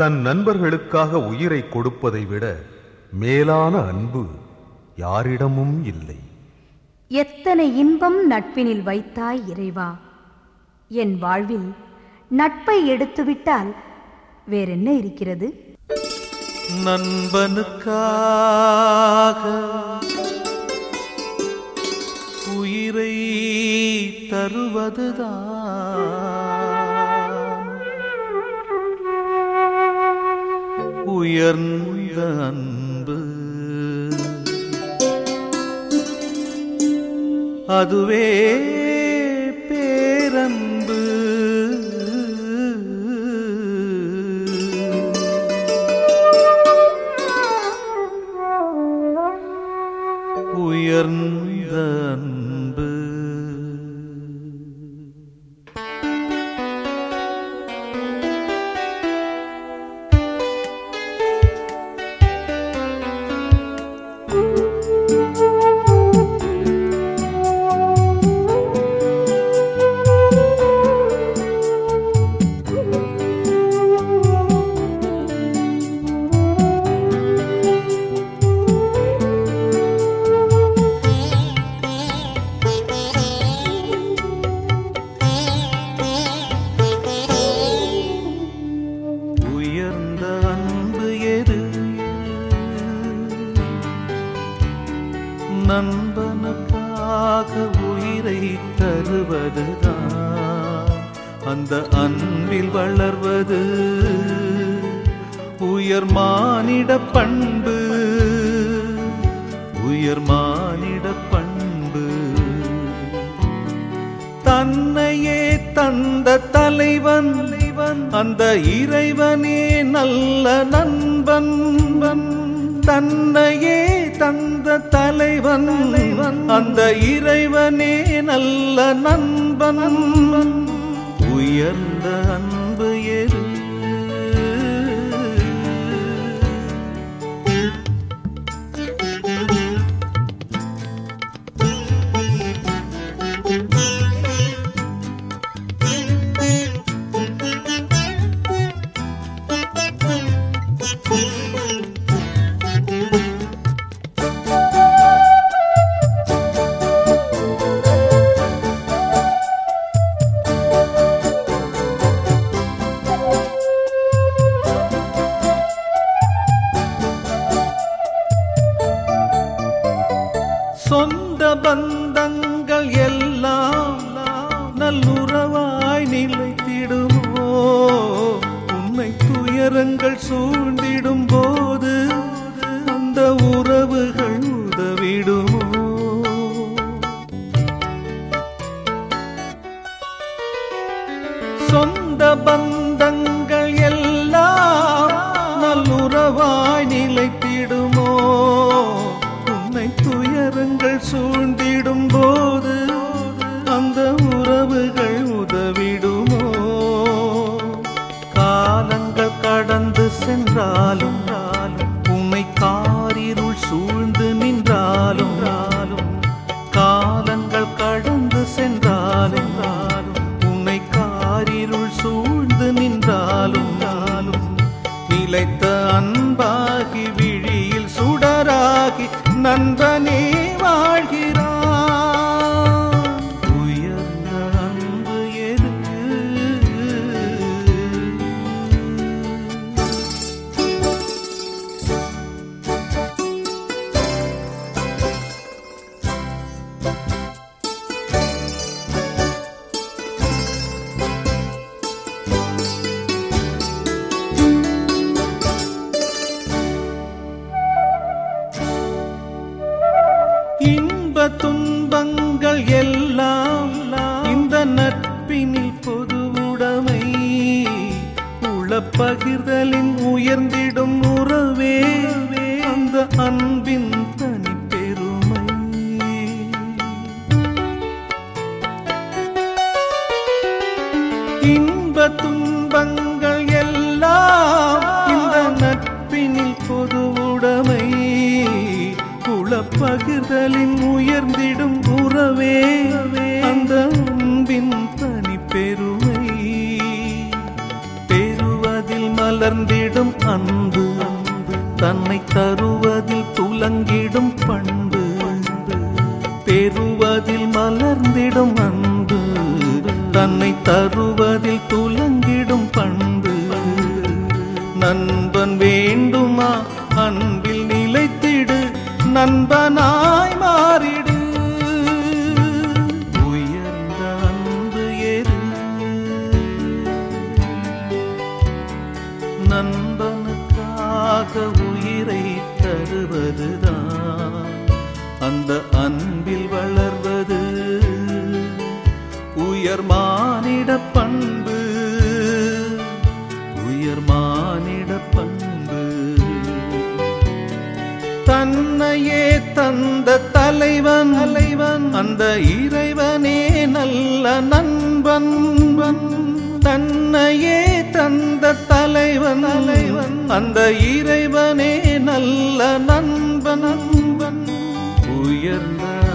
தன் நண்பர்களுக்காக உயிரை கொடுப்பதை விட மேலான அன்பு யாரிடமும் இல்லை. எத்தனை இன்பம் நட்பினில் வைத்தாய் இறைவா. என் வாழ்வில் நட்பை எடுத்துவிட்டால் வேறென்ன இருக்கிறது? நண்பனுக்காக உயிரை தருவதுதான். உயர்ந்த அன்பு. அதுவே நண்பனுக்காக உயிரை தருவதுதான். அந்த அன்பில் வளர்வது உயர் மானிட பண்பு. உயர் மானிட பண்பு. தன்னையே தந்த தலைவன் அந்த இறைவனே நல்ல நண்பன். தன்னையே தந்த தலைவன் அந்த இறைவனே நல்ல நண்பன். உயர்ந்த அன்பு ஏ நல்லுறவாய் நிலைத்திடுமோ? உன்னை துயரங்கள் சூழ்ந்திடும் போது அந்த உறவுகள் உதவிடுமோ? சொந்த சென்றாலும் உன்னை காரிருள் சூழ்ந்து நின்றாலும் காலங்கள் கடந்து சென்றாலும் உன்னை காரிருள் சூழ்ந்து நின்றாலும் நிலைத்த அன்பாகி இன்ப துன்பங்கள் எல்லாம் இந்த நட்பினில் பொதுவுடைமை உள பகிர்தலின் உயர்ந்திடும் உறவே அந்த அன்பின் இன்ப துன்பங்கள் எல்லாம் பகிர்தலின் உயர்ந்திடும் உறவே அந்த அன்பின் தனி பெருமை பெறுவதில் மலர்ந்திடும் அன்பு தன்னை தருவதில் துலங்கிடும் பண்பு. பெறுவதில் மலர்ந்திடும் அன்பு தன்னை தருவதில் துலங்கிடும் பண்பு. நண்பனாய் மாறிடு. உயர்ந்த அன்பு எது? நண்பனுக்காக உயிரை தருவதுதான். அந்த அன்பில் வளர்வது. உயர் மானிட பண்பு. உயர் மா தன்னையே தந்த தலைவன் தலைவன் அந்த இறைவனே நல்ல நண்பன். தன்னையே தந்த தலைவன் தலைவன் அந்த இறைவனே நல்ல நண்பன் நண்பன். உயர்ந்த